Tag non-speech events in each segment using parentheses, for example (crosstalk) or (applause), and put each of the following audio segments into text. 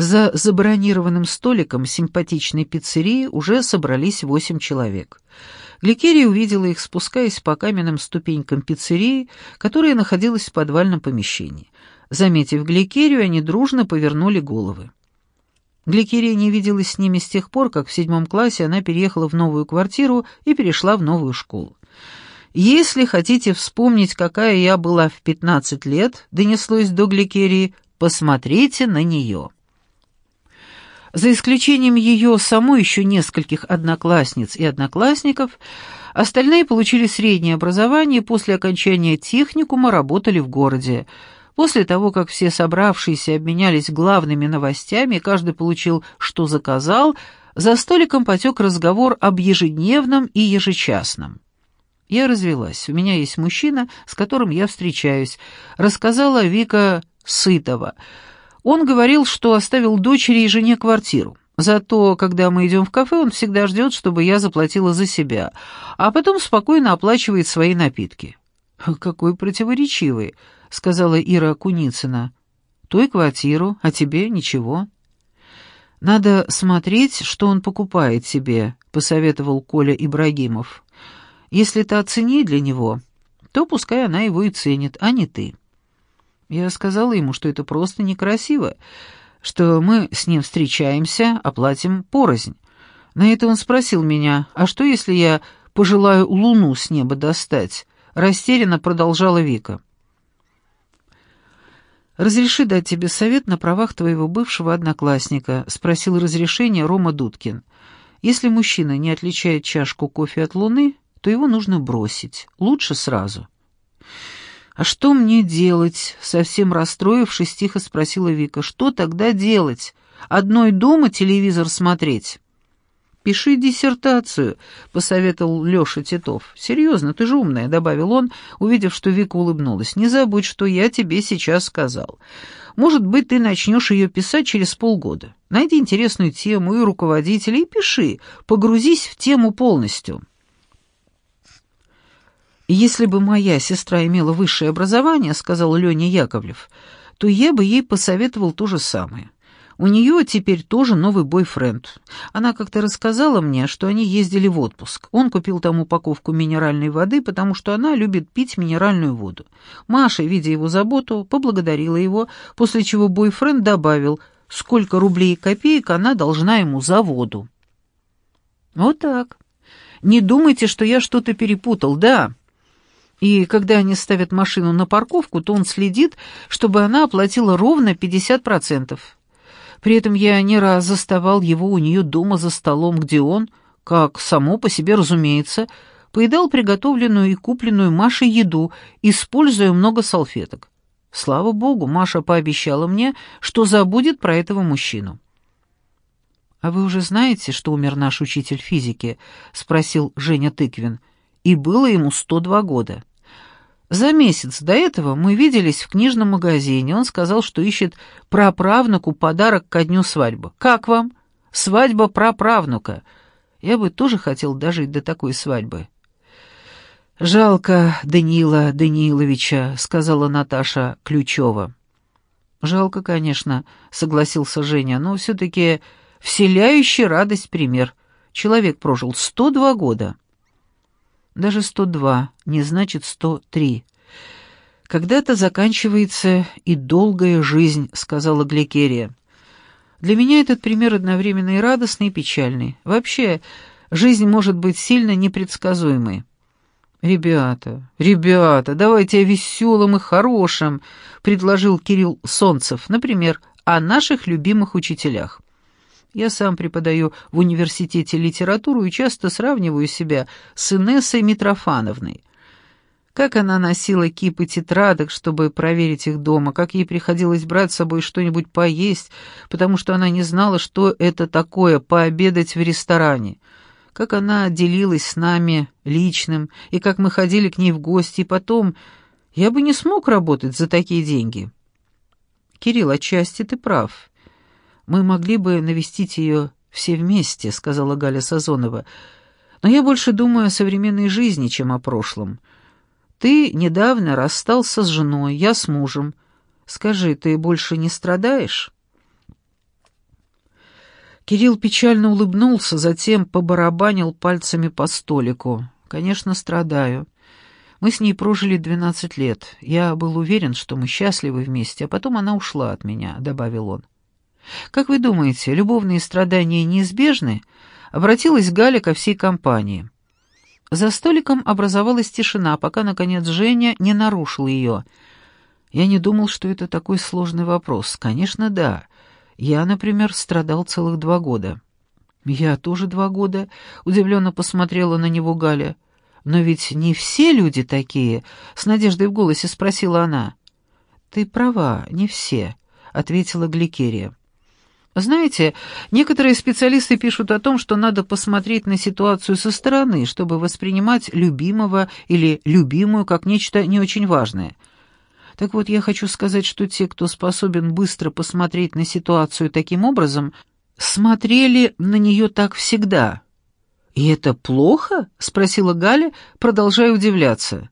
За забронированным столиком симпатичной пиццерии уже собрались восемь человек. Гликерия увидела их, спускаясь по каменным ступенькам пиццерии, которая находилась в подвальном помещении. Заметив Гликерию, они дружно повернули головы. Гликерия не виделась с ними с тех пор, как в седьмом классе она переехала в новую квартиру и перешла в новую школу. «Если хотите вспомнить, какая я была в пятнадцать лет», — донеслось до Гликерии, — «посмотрите на нее». За исключением ее самой еще нескольких одноклассниц и одноклассников, остальные получили среднее образование и после окончания техникума работали в городе. После того, как все собравшиеся обменялись главными новостями, каждый получил, что заказал, за столиком потек разговор об ежедневном и ежечасном. Я развелась, у меня есть мужчина, с которым я встречаюсь, рассказала Вика Сытова — он говорил, что оставил дочери и жене квартиру. Зато, когда мы идем в кафе, он всегда ждет, чтобы я заплатила за себя, а потом спокойно оплачивает свои напитки. «Какой противоречивый», — сказала Ира Куницына. «Той квартиру, а тебе ничего». «Надо смотреть, что он покупает себе», — посоветовал Коля Ибрагимов. «Если ты оцени для него, то пускай она его и ценит, а не ты». Я сказала ему, что это просто некрасиво, что мы с ним встречаемся, оплатим порознь. На это он спросил меня, а что, если я пожелаю луну с неба достать? Растерянно продолжала Вика. «Разреши дать тебе совет на правах твоего бывшего одноклассника», — спросил разрешение Рома Дудкин. «Если мужчина не отличает чашку кофе от луны, то его нужно бросить. Лучше сразу». «А что мне делать?» — совсем расстроившись, тихо спросила Вика. «Что тогда делать? Одной дома телевизор смотреть?» «Пиши диссертацию», — посоветовал Леша Титов. «Серьезно, ты же умная», — добавил он, увидев, что Вика улыбнулась. «Не забудь, что я тебе сейчас сказал. Может быть, ты начнешь ее писать через полгода. Найди интересную тему и руководителя и пиши, погрузись в тему полностью». «Если бы моя сестра имела высшее образование, — сказал Леня Яковлев, — то я бы ей посоветовал то же самое. У нее теперь тоже новый бойфренд. Она как-то рассказала мне, что они ездили в отпуск. Он купил там упаковку минеральной воды, потому что она любит пить минеральную воду. Маша, видя его заботу, поблагодарила его, после чего бойфренд добавил, сколько рублей и копеек она должна ему за воду. Вот так. Не думайте, что я что-то перепутал, да. И когда они ставят машину на парковку, то он следит, чтобы она оплатила ровно 50%. При этом я не раз заставал его у нее дома за столом, где он, как само по себе разумеется, поедал приготовленную и купленную Машей еду, используя много салфеток. Слава богу, Маша пообещала мне, что забудет про этого мужчину. «А вы уже знаете, что умер наш учитель физики?» — спросил Женя Тыквин. «И было ему 102 года». За месяц до этого мы виделись в книжном магазине. Он сказал, что ищет праправнуку подарок ко дню свадьбы. Как вам? Свадьба праправнука. Я бы тоже хотел дожить до такой свадьбы. «Жалко Даниила Данииловича», — сказала Наташа Ключева. «Жалко, конечно», — согласился Женя, — «но все-таки вселяющий радость пример. Человек прожил 102 года». Даже 102 не значит 103. Когда-то заканчивается и долгая жизнь, сказала Гликерия. Для меня этот пример одновременно и радостный, и печальный. Вообще, жизнь может быть сильно непредсказуемой. «Ребята, ребята, давайте о веселом и хорошем», — предложил Кирилл Солнцев, например, о наших любимых учителях. Я сам преподаю в университете литературу и часто сравниваю себя с Инессой Митрофановной. Как она носила кипы тетрадок, чтобы проверить их дома, как ей приходилось брать с собой что-нибудь поесть, потому что она не знала, что это такое пообедать в ресторане, как она делилась с нами личным, и как мы ходили к ней в гости, и потом я бы не смог работать за такие деньги. Кирилл, отчасти ты прав. Мы могли бы навестить ее все вместе», — сказала Галя Сазонова. «Но я больше думаю о современной жизни, чем о прошлом. Ты недавно расстался с женой, я с мужем. Скажи, ты больше не страдаешь?» Кирилл печально улыбнулся, затем побарабанил пальцами по столику. «Конечно, страдаю. Мы с ней прожили двенадцать лет. Я был уверен, что мы счастливы вместе, а потом она ушла от меня», — добавил он. «Как вы думаете, любовные страдания неизбежны?» — обратилась Галя ко всей компании. За столиком образовалась тишина, пока, наконец, Женя не нарушил ее. Я не думал, что это такой сложный вопрос. Конечно, да. Я, например, страдал целых два года. Я тоже два года, удивленно посмотрела на него Галя. Но ведь не все люди такие, с надеждой в голосе спросила она. Ты права, не все, ответила Гликерия. Знаете, некоторые специалисты пишут о том, что надо посмотреть на ситуацию со стороны, чтобы воспринимать любимого или любимую как нечто не очень важное. Так вот, я хочу сказать, что те, кто способен быстро посмотреть на ситуацию таким образом, смотрели на нее так всегда. «И это плохо?» — спросила Галя, продолжая удивляться.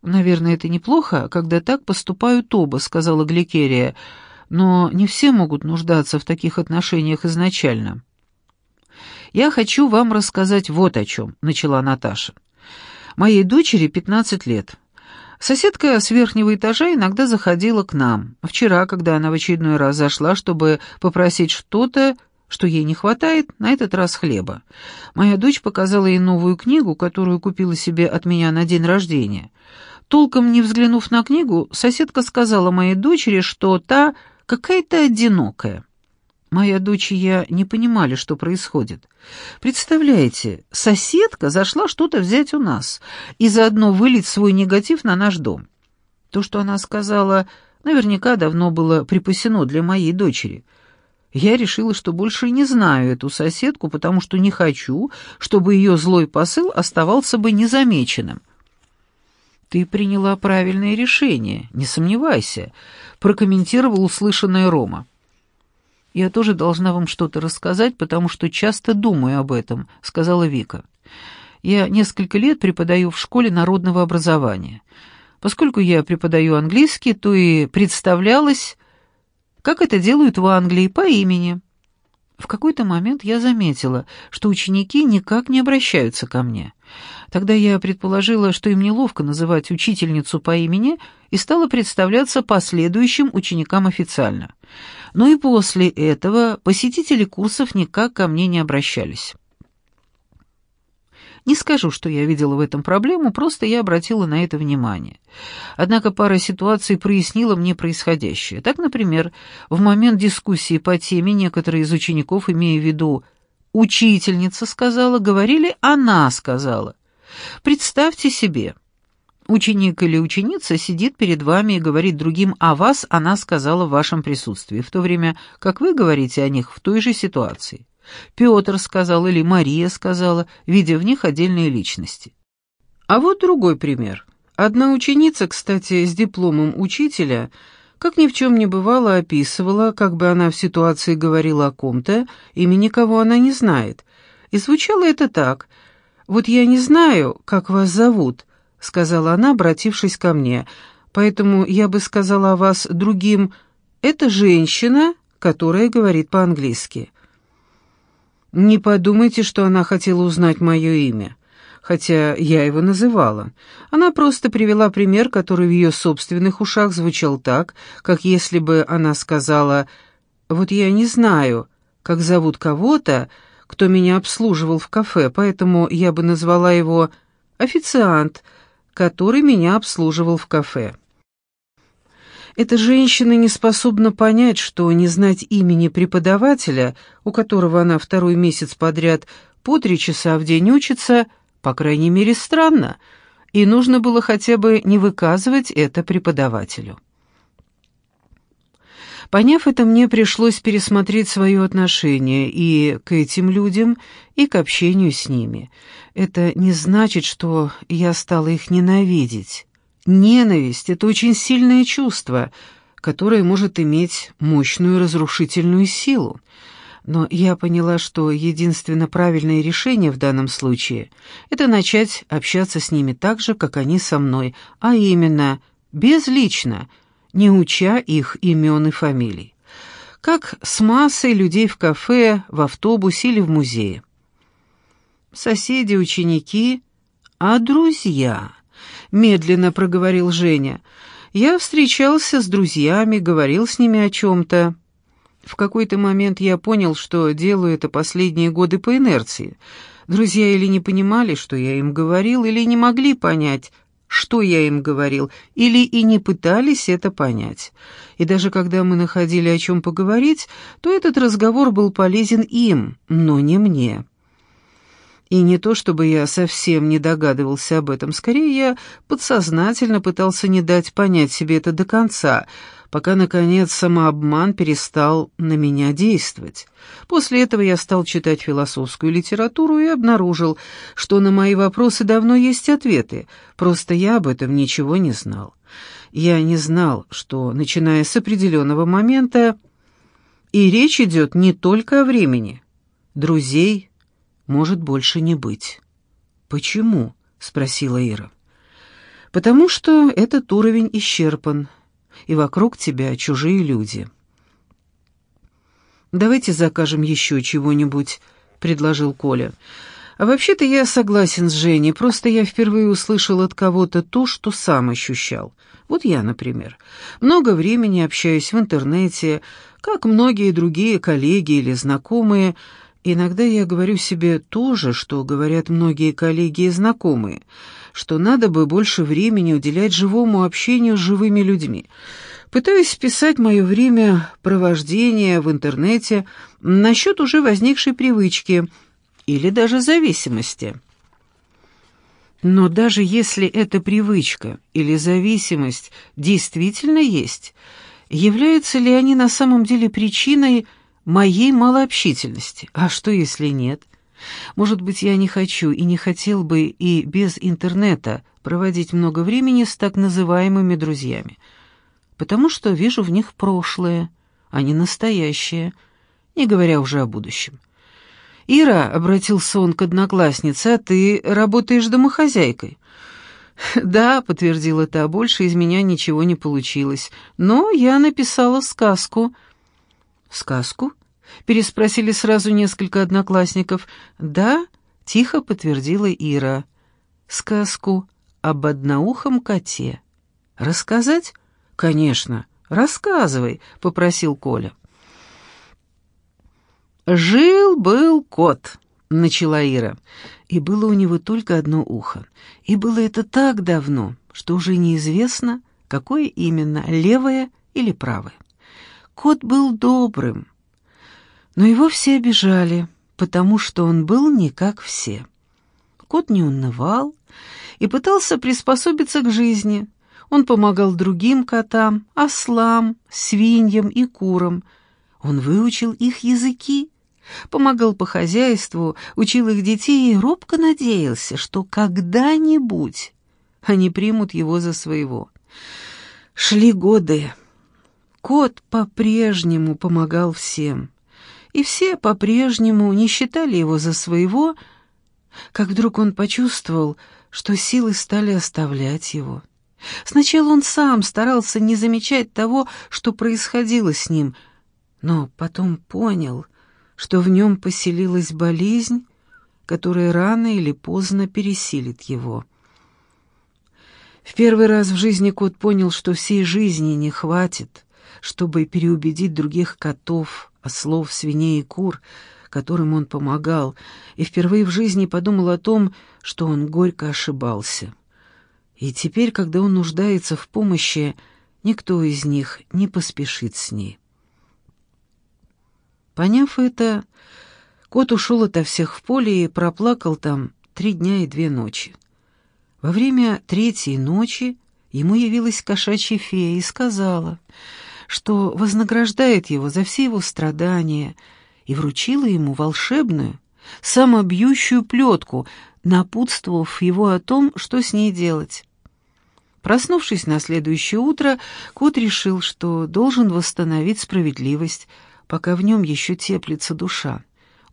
«Наверное, это неплохо, когда так поступают оба», — сказала Гликерия, — но не все могут нуждаться в таких отношениях изначально. «Я хочу вам рассказать вот о чем», — начала Наташа. «Моей дочери 15 лет. Соседка с верхнего этажа иногда заходила к нам. Вчера, когда она в очередной раз зашла, чтобы попросить что-то, что ей не хватает, на этот раз хлеба. Моя дочь показала ей новую книгу, которую купила себе от меня на день рождения. Толком не взглянув на книгу, соседка сказала моей дочери, что та какая-то одинокая. Моя дочь и я не понимали, что происходит. Представляете, соседка зашла что-то взять у нас и заодно вылить свой негатив на наш дом. То, что она сказала, наверняка давно было припасено для моей дочери. Я решила, что больше не знаю эту соседку, потому что не хочу, чтобы ее злой посыл оставался бы незамеченным. «Ты приняла правильное решение, не сомневайся», — прокомментировал услышанное Рома. «Я тоже должна вам что-то рассказать, потому что часто думаю об этом», — сказала Вика. «Я несколько лет преподаю в школе народного образования. Поскольку я преподаю английский, то и представлялась, как это делают в Англии по имени». В какой-то момент я заметила, что ученики никак не обращаются ко мне. Тогда я предположила, что им неловко называть учительницу по имени, и стала представляться последующим ученикам официально. Но и после этого посетители курсов никак ко мне не обращались. Не скажу, что я видела в этом проблему, просто я обратила на это внимание. Однако пара ситуаций прояснила мне происходящее. Так, например, в момент дискуссии по теме некоторые из учеников, имея в виду «учительница сказала», говорили «она сказала». Представьте себе, ученик или ученица сидит перед вами и говорит другим о вас, она сказала в вашем присутствии, в то время как вы говорите о них в той же ситуации. Петр сказал или Мария сказала, видя в них отдельные личности. А вот другой пример. Одна ученица, кстати, с дипломом учителя, как ни в чем не бывало, описывала, как бы она в ситуации говорила о ком-то, имени кого она не знает. И звучало это так. «Вот я не знаю, как вас зовут», — сказала она, обратившись ко мне, «поэтому я бы сказала о вас другим «это женщина, которая говорит по-английски». Не подумайте, что она хотела узнать мое имя, хотя я его называла. Она просто привела пример, который в ее собственных ушах звучал так, как если бы она сказала «Вот я не знаю, как зовут кого-то, кто меня обслуживал в кафе, поэтому я бы назвала его «официант», который меня обслуживал в кафе». Эта женщина не способна понять, что не знать имени преподавателя, у которого она второй месяц подряд по три часа в день учится, по крайней мере, странно, и нужно было хотя бы не выказывать это преподавателю. Поняв это, мне пришлось пересмотреть свое отношение и к этим людям, и к общению с ними. Это не значит, что я стала их ненавидеть. Ненависть — это очень сильное чувство, которое может иметь мощную разрушительную силу. Но я поняла, что единственно правильное решение в данном случае — это начать общаться с ними так же, как они со мной, а именно, безлично, не уча их имен и фамилий. как с массой людей в кафе, в автобусе или в музее. Соседи, ученики, а друзья, медленно проговорил Женя. Я встречался с друзьями, говорил с ними о чем-то. В какой-то момент я понял, что делаю это последние годы по инерции. Друзья или не понимали, что я им говорил, или не могли понять, что я им говорил, или и не пытались это понять. И даже когда мы находили о чем поговорить, то этот разговор был полезен им, но не мне. И не то, чтобы я совсем не догадывался об этом, скорее я подсознательно пытался не дать понять себе это до конца, пока, наконец, самообман перестал на меня действовать. После этого я стал читать философскую литературу и обнаружил, что на мои вопросы давно есть ответы, просто я об этом ничего не знал. Я не знал, что, начиная с определенного момента, и речь идет не только о времени, друзей, может больше не быть. «Почему?» — спросила Ира. «Потому что этот уровень исчерпан, и вокруг тебя чужие люди». «Давайте закажем еще чего-нибудь», — предложил Коля. «А вообще-то я согласен с Женей, просто я впервые услышал от кого-то то, что сам ощущал. Вот я, например. Много времени общаюсь в интернете, как многие другие коллеги или знакомые, Иногда я говорю себе то же, что говорят многие коллеги и знакомые, что надо бы больше времени уделять живому общению с живыми людьми. Пытаюсь списать мое время провождения в интернете насчет уже возникшей привычки или даже зависимости. Но даже если эта привычка или зависимость действительно есть, являются ли они на самом деле причиной моей малообщительности. А что, если нет? Может быть, я не хочу и не хотел бы и без интернета проводить много времени с так называемыми друзьями, потому что вижу в них прошлое, а не настоящее, не говоря уже о будущем. «Ира», — обратился он к однокласснице, — «а ты работаешь домохозяйкой?» (laughs) «Да», — подтвердила та, — «больше из меня ничего не получилось, но я написала сказку». «Сказку?» — переспросили сразу несколько одноклассников. «Да», — тихо подтвердила Ира. «Сказку об одноухом коте». «Рассказать?» «Конечно, рассказывай», — попросил Коля. «Жил-был кот», — начала Ира, и было у него только одно ухо. И было это так давно, что уже неизвестно, какое именно, левое или правое. Кот был добрым, но его все обижали, потому что он был не как все. Кот не унывал и пытался приспособиться к жизни. Он помогал другим котам, ослам, свиньям и курам. Он выучил их языки, помогал по хозяйству, учил их детей и робко надеялся, что когда-нибудь они примут его за своего. Шли годы. Кот по-прежнему помогал всем, и все по-прежнему не считали его за своего, как вдруг он почувствовал, что силы стали оставлять его. Сначала он сам старался не замечать того, что происходило с ним, но потом понял, что в нем поселилась болезнь, которая рано или поздно пересилит его. В первый раз в жизни кот понял, что всей жизни не хватит, чтобы переубедить других котов, ослов, свиней и кур, которым он помогал, и впервые в жизни подумал о том, что он горько ошибался. И теперь, когда он нуждается в помощи, никто из них не поспешит с ней. Поняв это, кот ушел ото всех в поле и проплакал там три дня и две ночи. Во время третьей ночи ему явилась кошачья фея и сказала — что вознаграждает его за все его страдания, и вручила ему волшебную, самобьющую плетку, напутствовав его о том, что с ней делать. Проснувшись на следующее утро, кот решил, что должен восстановить справедливость, пока в нем еще теплится душа.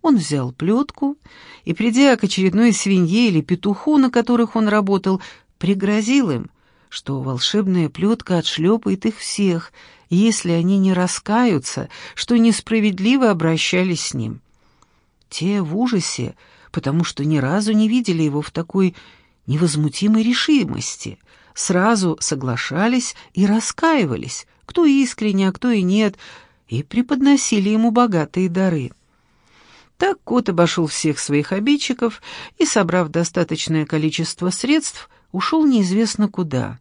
Он взял плетку и, придя к очередной свинье или петуху, на которых он работал, пригрозил им, что волшебная плетка отшлепает их всех, если они не раскаются, что несправедливо обращались с ним. Те в ужасе, потому что ни разу не видели его в такой невозмутимой решимости, сразу соглашались и раскаивались, кто искренне, а кто и нет, и преподносили ему богатые дары. Так кот обошел всех своих обидчиков и, собрав достаточное количество средств, ушел неизвестно куда.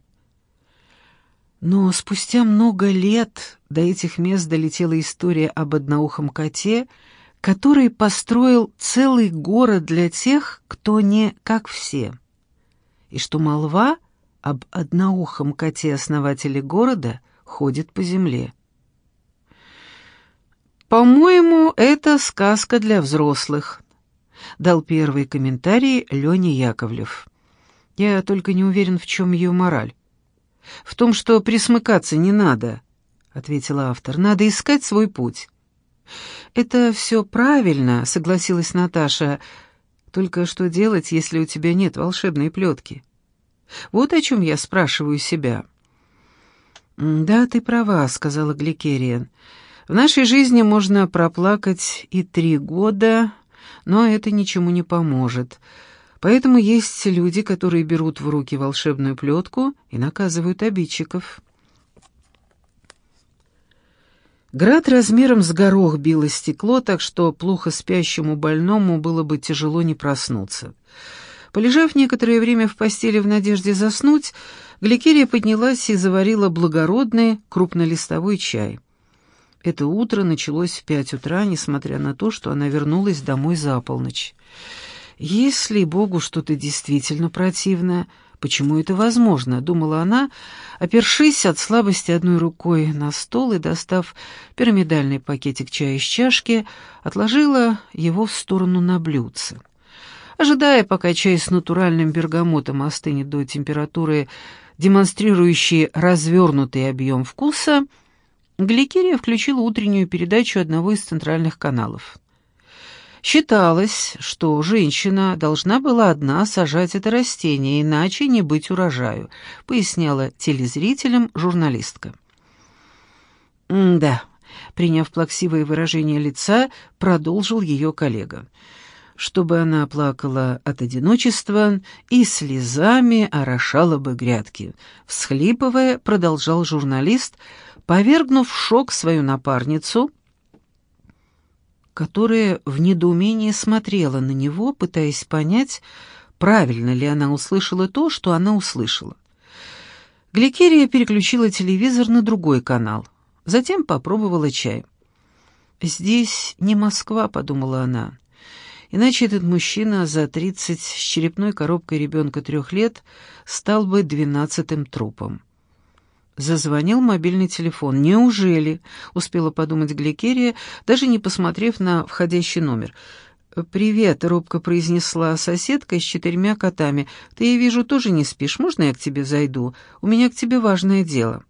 Но спустя много лет до этих мест долетела история об одноухом коте, который построил целый город для тех, кто не как все. И что молва об одноухом коте-основателе города ходит по земле. «По-моему, это сказка для взрослых», — дал первый комментарий Леня Яковлев. «Я только не уверен, в чем ее мораль». «В том, что присмыкаться не надо», — ответила автор. «Надо искать свой путь». «Это все правильно», — согласилась Наташа. «Только что делать, если у тебя нет волшебной плетки?» «Вот о чем я спрашиваю себя». «Да, ты права», — сказала Гликериан. В нашей жизни можно проплакать и три года, но это ничему не поможет. Поэтому есть люди, которые берут в руки волшебную плетку и наказывают обидчиков. Град размером с горох било стекло, так что плохо спящему больному было бы тяжело не проснуться. Полежав некоторое время в постели в надежде заснуть, Гликерия поднялась и заварила благородный крупнолистовой чай. Это утро началось в пять утра, несмотря на то, что она вернулась домой за полночь. «Если Богу что-то действительно противно, почему это возможно?» — думала она, опершись от слабости одной рукой на стол и, достав пирамидальный пакетик чая из чашки, отложила его в сторону на блюдце. Ожидая, пока чай с натуральным бергамотом остынет до температуры, демонстрирующей развернутый объем вкуса — Гликерия включила утреннюю передачу одного из центральных каналов. Считалось, что женщина должна была одна сажать это растение, иначе не быть урожаю, поясняла телезрителям журналистка. «Да», — приняв плаксивое выражение лица, продолжил ее коллега. Чтобы она плакала от одиночества и слезами орошала бы грядки. Всхлипывая, продолжал журналист — повергнув в шок свою напарницу, которая в недоумении смотрела на него, пытаясь понять, правильно ли она услышала то, что она услышала. Гликерия переключила телевизор на другой канал, затем попробовала чай. «Здесь не Москва», — подумала она. Иначе этот мужчина за тридцать с черепной коробкой ребенка трех лет стал бы двенадцатым трупом. Зазвонил мобильный телефон. «Неужели?» — успела подумать Гликерия, даже не посмотрев на входящий номер. «Привет», — робко произнесла соседка с четырьмя котами. «Ты, я вижу, тоже не спишь. Можно я к тебе зайду? У меня к тебе важное дело».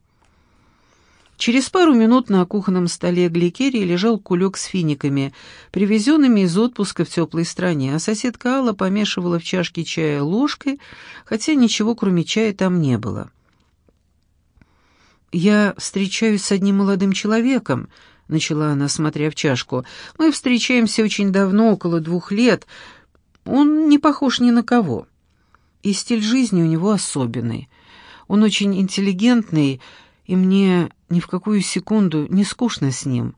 Через пару минут на кухонном столе Гликерии лежал кулек с финиками, привезенными из отпуска в теплой стране, а соседка Алла помешивала в чашке чая ложкой, хотя ничего кроме чая там не было. «Я встречаюсь с одним молодым человеком», — начала она, смотря в чашку. «Мы встречаемся очень давно, около двух лет. Он не похож ни на кого. И стиль жизни у него особенный. Он очень интеллигентный, и мне ни в какую секунду не скучно с ним.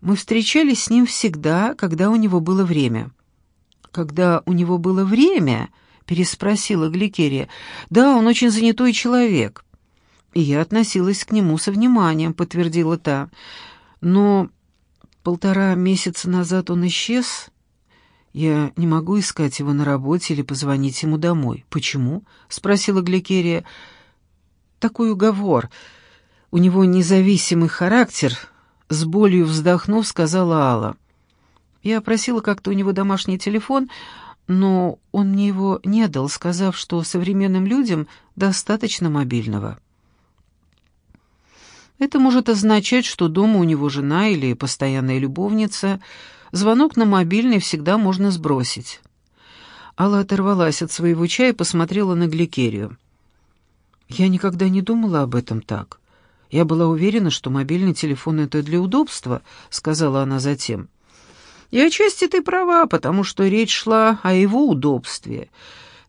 Мы встречались с ним всегда, когда у него было время». «Когда у него было время?» — переспросила Гликерия. «Да, он очень занятой человек». Я относилась к нему со вниманием, подтвердила та. Но полтора месяца назад он исчез. Я не могу искать его на работе или позвонить ему домой. Почему? спросила Гликерия. Такой уговор. У него независимый характер, с болью вздохнув, сказала Алла. Я просила как-то у него домашний телефон, но он мне его не дал, сказав, что современным людям достаточно мобильного. Это может означать, что дома у него жена или постоянная любовница. Звонок на мобильный всегда можно сбросить. Алла оторвалась от своего чая и посмотрела на Гликерию. Я никогда не думала об этом так. Я была уверена, что мобильный телефон — это для удобства, — сказала она затем. И отчасти ты права, потому что речь шла о его удобстве.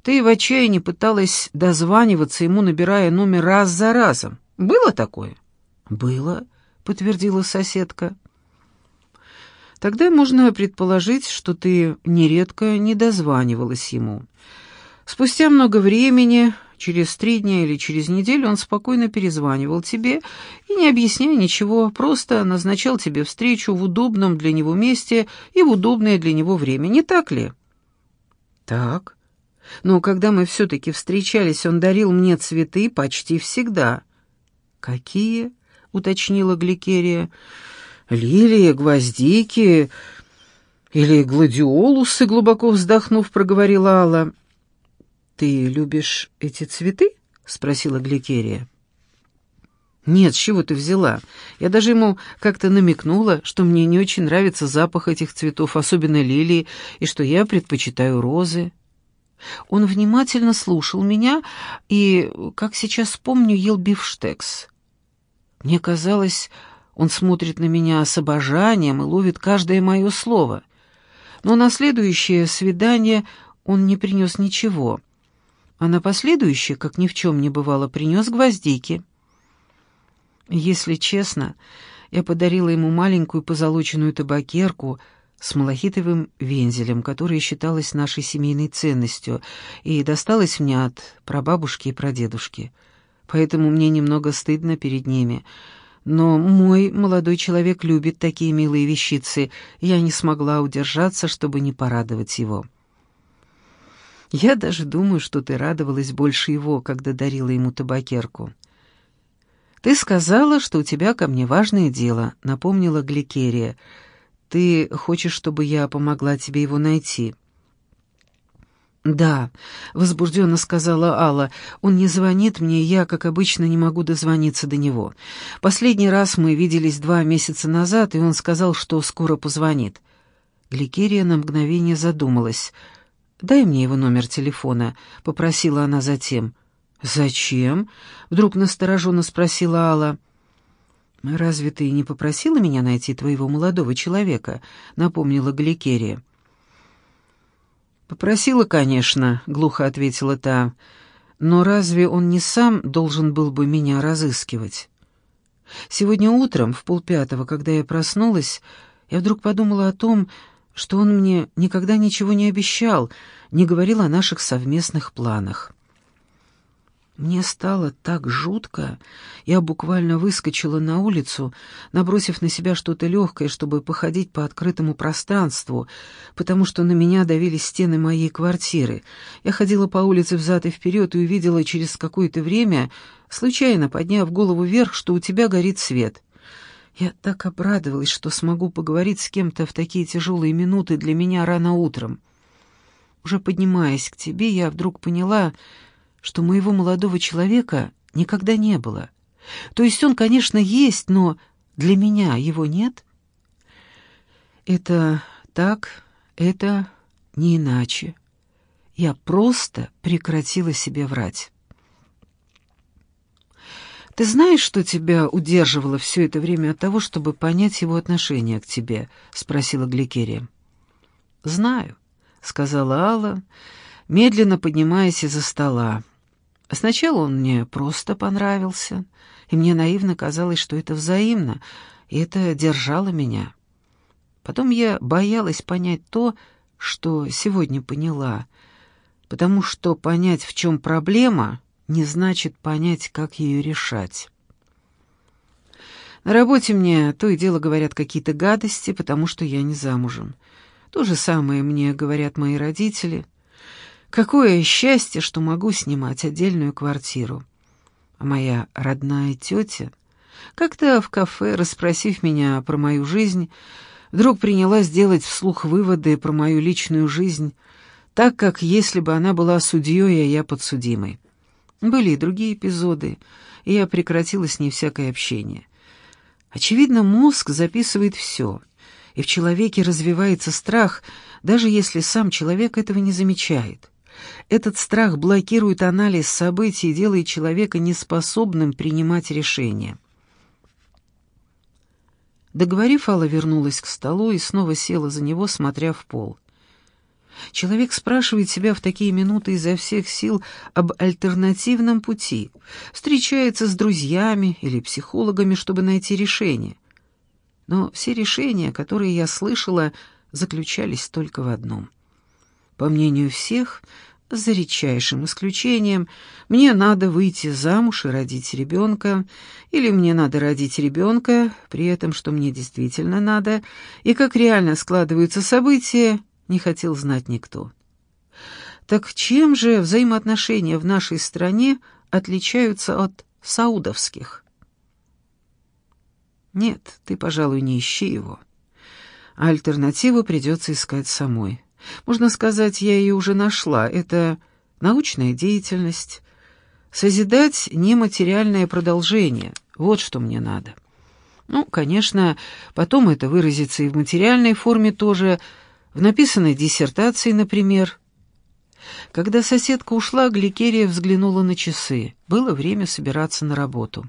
Ты в отчаянии пыталась дозваниваться ему, набирая номер раз за разом. Было такое? Было, подтвердила соседка. Тогда можно предположить, что ты нередко не дозванивалась ему. Спустя много времени, через три дня или через неделю, он спокойно перезванивал тебе и, не объясняя ничего, просто назначал тебе встречу в удобном для него месте и в удобное для него время, не так ли? Так. Но когда мы все-таки встречались, он дарил мне цветы почти всегда. «Какие?» — уточнила Гликерия. «Лилии, гвоздики или гладиолусы», — глубоко вздохнув, проговорила Алла. «Ты любишь эти цветы?» — спросила Гликерия. «Нет, с чего ты взяла? Я даже ему как-то намекнула, что мне не очень нравится запах этих цветов, особенно лилии, и что я предпочитаю розы». Он внимательно слушал меня и, как сейчас помню, ел бифштекс. Мне казалось, он смотрит на меня с обожанием и ловит каждое мое слово. Но на следующее свидание он не принес ничего, а на последующее, как ни в чем не бывало, принес гвоздики. Если честно, я подарила ему маленькую позолоченную табакерку — с малахитовым вензелем, которая считалась нашей семейной ценностью и досталась мне от прабабушки и прадедушки. Поэтому мне немного стыдно перед ними. Но мой молодой человек любит такие милые вещицы, я не смогла удержаться, чтобы не порадовать его. Я даже думаю, что ты радовалась больше его, когда дарила ему табакерку. «Ты сказала, что у тебя ко мне важное дело», — напомнила Гликерия — ты хочешь, чтобы я помогла тебе его найти?» «Да», — возбужденно сказала Алла, — «он не звонит мне, я, как обычно, не могу дозвониться до него. Последний раз мы виделись два месяца назад, и он сказал, что скоро позвонит». Гликерия на мгновение задумалась. «Дай мне его номер телефона», — попросила она затем. «Зачем?» — вдруг настороженно спросила Алла. «Разве ты не попросила меня найти твоего молодого человека?» — напомнила Гликерия. «Попросила, конечно», — глухо ответила та. «Но разве он не сам должен был бы меня разыскивать?» Сегодня утром, в полпятого, когда я проснулась, я вдруг подумала о том, что он мне никогда ничего не обещал, не говорил о наших совместных планах. Мне стало так жутко, я буквально выскочила на улицу, набросив на себя что-то легкое, чтобы походить по открытому пространству, потому что на меня давили стены моей квартиры. Я ходила по улице взад и вперед и увидела через какое-то время, случайно подняв голову вверх, что у тебя горит свет. Я так обрадовалась, что смогу поговорить с кем-то в такие тяжелые минуты для меня рано утром. Уже поднимаясь к тебе, я вдруг поняла что моего молодого человека никогда не было. То есть он, конечно, есть, но для меня его нет. Это так, это не иначе. Я просто прекратила себе врать. «Ты знаешь, что тебя удерживало все это время от того, чтобы понять его отношение к тебе?» — спросила Гликерия. «Знаю», — сказала Алла, медленно поднимаясь из-за стола. Сначала он мне просто понравился, и мне наивно казалось, что это взаимно, и это держало меня. Потом я боялась понять то, что сегодня поняла, потому что понять, в чем проблема, не значит понять, как ее решать. На работе мне то и дело говорят какие-то гадости, потому что я не замужем. То же самое мне говорят мои родители — Какое счастье, что могу снимать отдельную квартиру. А моя родная тетя, как-то в кафе, расспросив меня про мою жизнь, вдруг принялась делать вслух выводы про мою личную жизнь, так как если бы она была судьей, а я подсудимой. Были и другие эпизоды, и я прекратила с ней всякое общение. Очевидно, мозг записывает все, и в человеке развивается страх, даже если сам человек этого не замечает. Этот страх блокирует анализ событий и делает человека неспособным принимать решения. Договорив, Алла вернулась к столу и снова села за него, смотря в пол. Человек спрашивает себя в такие минуты изо всех сил об альтернативном пути, встречается с друзьями или психологами, чтобы найти решение. Но все решения, которые я слышала, заключались только в одном. По мнению всех, за редчайшим исключением, мне надо выйти замуж и родить ребенка, или мне надо родить ребенка, при этом, что мне действительно надо, и как реально складываются события, не хотел знать никто. Так чем же взаимоотношения в нашей стране отличаются от саудовских? Нет, ты, пожалуй, не ищи его. Альтернативу придется искать самой. Можно сказать, я ее уже нашла. Это научная деятельность. Созидать нематериальное продолжение. Вот что мне надо. Ну, конечно, потом это выразится и в материальной форме тоже, в написанной диссертации, например. Когда соседка ушла, Гликерия взглянула на часы. Было время собираться на работу.